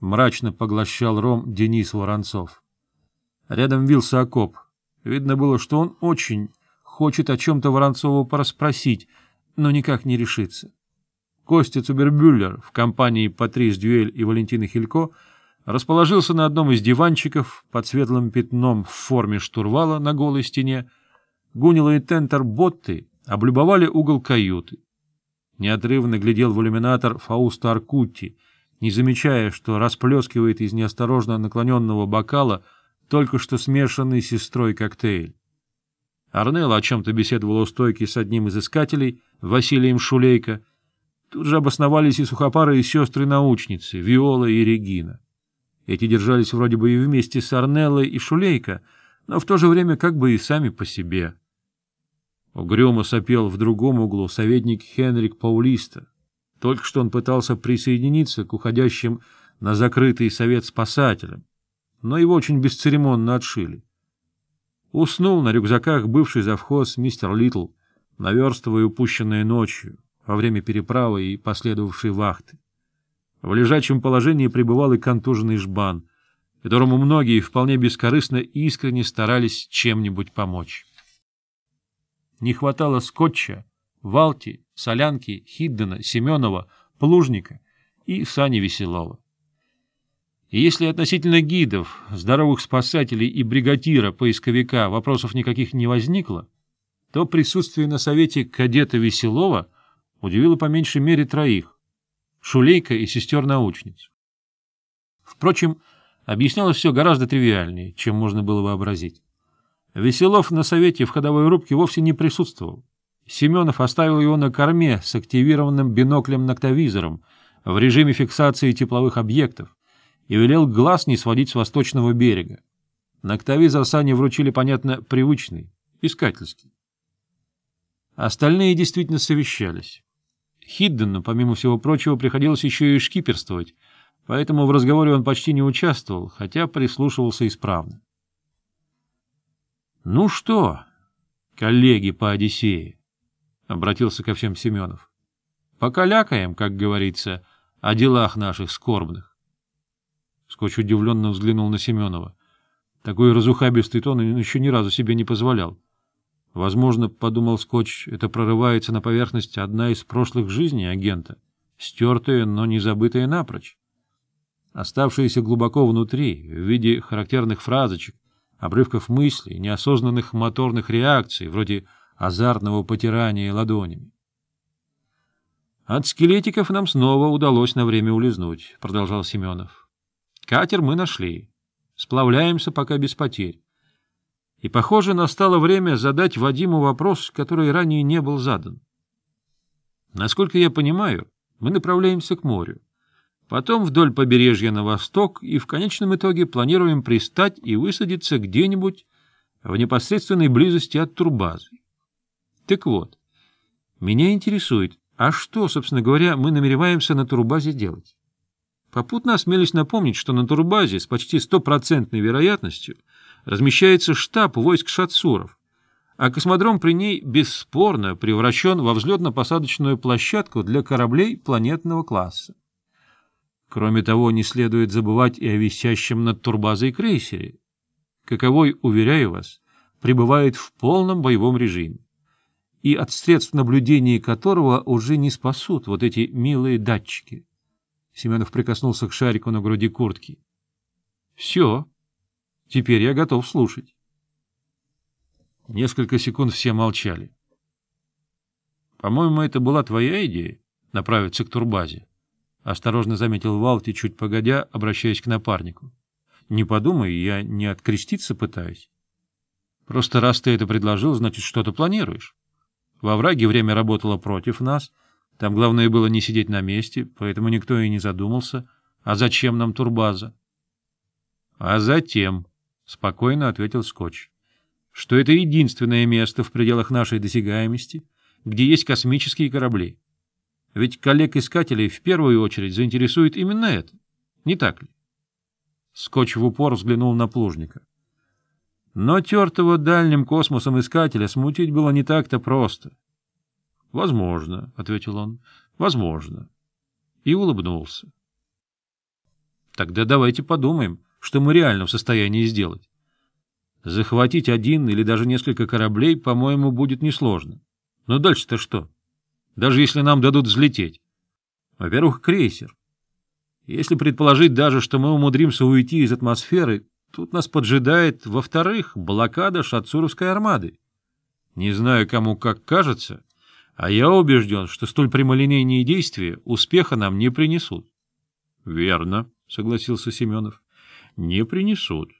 — мрачно поглощал ром Денис Воронцов. Рядом вился окоп. Видно было, что он очень хочет о чем-то Воронцову проспросить, но никак не решится. Костя Цубербюллер в компании Патрис Дюэль и Валентины Хилько расположился на одном из диванчиков под светлым пятном в форме штурвала на голой стене. Гунила и Тентер Ботты облюбовали угол каюты. Неотрывно глядел в иллюминатор Фауста Аркутти — не замечая, что расплескивает из неосторожно наклоненного бокала только что смешанный с сестрой коктейль. Арнелла о чем-то беседовала у стойки с одним из искателей, Василием Шулейко. Тут же обосновались и сухопары, и сестры-научницы, Виола и Регина. Эти держались вроде бы и вместе с Арнеллой и Шулейко, но в то же время как бы и сами по себе. Угрюмо сопел в другом углу советник Хенрик Паулиста, только что он пытался присоединиться к уходящим на закрытый совет спасателям, но его очень бесцеремонно отшили. Уснул на рюкзаках бывший завхоз мистер Литл, наверстывая упущенное ночью, во время переправы и последовавшей вахты. В лежачем положении пребывал и контуженный жбан, которому многие вполне бескорыстно и искренне старались чем-нибудь помочь. Не хватало скотча, валти Солянки, Хиддена, Семенова, Плужника и Сани Веселова. И если относительно гидов, здоровых спасателей и бригадира-поисковика вопросов никаких не возникло, то присутствие на совете кадета Веселова удивило по меньшей мере троих — Шулейка и сестер-научниц. Впрочем, объяснялось все гораздо тривиальнее, чем можно было вообразить. Веселов на совете в ходовой рубке вовсе не присутствовал. Семенов оставил его на корме с активированным биноклем-ноктовизором в режиме фиксации тепловых объектов и велел глаз не сводить с восточного берега. Ноктовизор Сане вручили, понятно, привычный, искательский. Остальные действительно совещались. Хиддену, помимо всего прочего, приходилось еще и шкиперствовать, поэтому в разговоре он почти не участвовал, хотя прислушивался исправно. «Ну что, коллеги по Одиссее?» — обратился ко всем Семенов. — Покалякаем, как говорится, о делах наших скорбных. Скотч удивленно взглянул на Семенова. Такой разухабистый тон он еще ни разу себе не позволял. Возможно, — подумал Скотч, — это прорывается на поверхность одна из прошлых жизней агента, стертая, но не забытая напрочь. Оставшиеся глубоко внутри, в виде характерных фразочек, обрывков мыслей, неосознанных моторных реакций, вроде «вы» озарного потирания ладонями. «От скелетиков нам снова удалось на время улизнуть», — продолжал Семенов. «Катер мы нашли. Сплавляемся пока без потерь. И, похоже, настало время задать Вадиму вопрос, который ранее не был задан. Насколько я понимаю, мы направляемся к морю. Потом вдоль побережья на восток и в конечном итоге планируем пристать и высадиться где-нибудь в непосредственной близости от турбазы. Так вот, меня интересует, а что, собственно говоря, мы намереваемся на Турбазе делать? Попутно осмелись напомнить, что на Турбазе с почти стопроцентной вероятностью размещается штаб войск шатсуров, а космодром при ней бесспорно превращен во взлетно-посадочную площадку для кораблей планетного класса. Кроме того, не следует забывать и о висящем над Турбазой крейсере, каковой, уверяю вас, пребывает в полном боевом режиме и от средств наблюдения которого уже не спасут вот эти милые датчики. Семенов прикоснулся к шарику на груди куртки. — Все. Теперь я готов слушать. Несколько секунд все молчали. — По-моему, это была твоя идея — направиться к турбазе, — осторожно заметил Валти, чуть погодя, обращаясь к напарнику. — Не подумай, я не откреститься пытаюсь. Просто раз ты это предложил, значит, что-то планируешь. Во враге время работало против нас. Там главное было не сидеть на месте, поэтому никто и не задумался, а зачем нам турбаза? — А затем, — спокойно ответил Скотч, — что это единственное место в пределах нашей досягаемости, где есть космические корабли. Ведь коллег-искателей в первую очередь заинтересует именно это, не так ли? Скотч в упор взглянул на плужника. Но тертого дальним космосом искателя смутить было не так-то просто. — Возможно, — ответил он, — возможно. И улыбнулся. — Тогда давайте подумаем, что мы реально в состоянии сделать. Захватить один или даже несколько кораблей, по-моему, будет несложно. Но дальше-то что? Даже если нам дадут взлететь. Во-первых, крейсер. Если предположить даже, что мы умудримся уйти из атмосферы, Тут нас поджидает, во-вторых, блокада шатсуровской армады. Не знаю, кому как кажется, а я убежден, что столь прямолинейные действия успеха нам не принесут. — Верно, — согласился Семенов, — не принесут.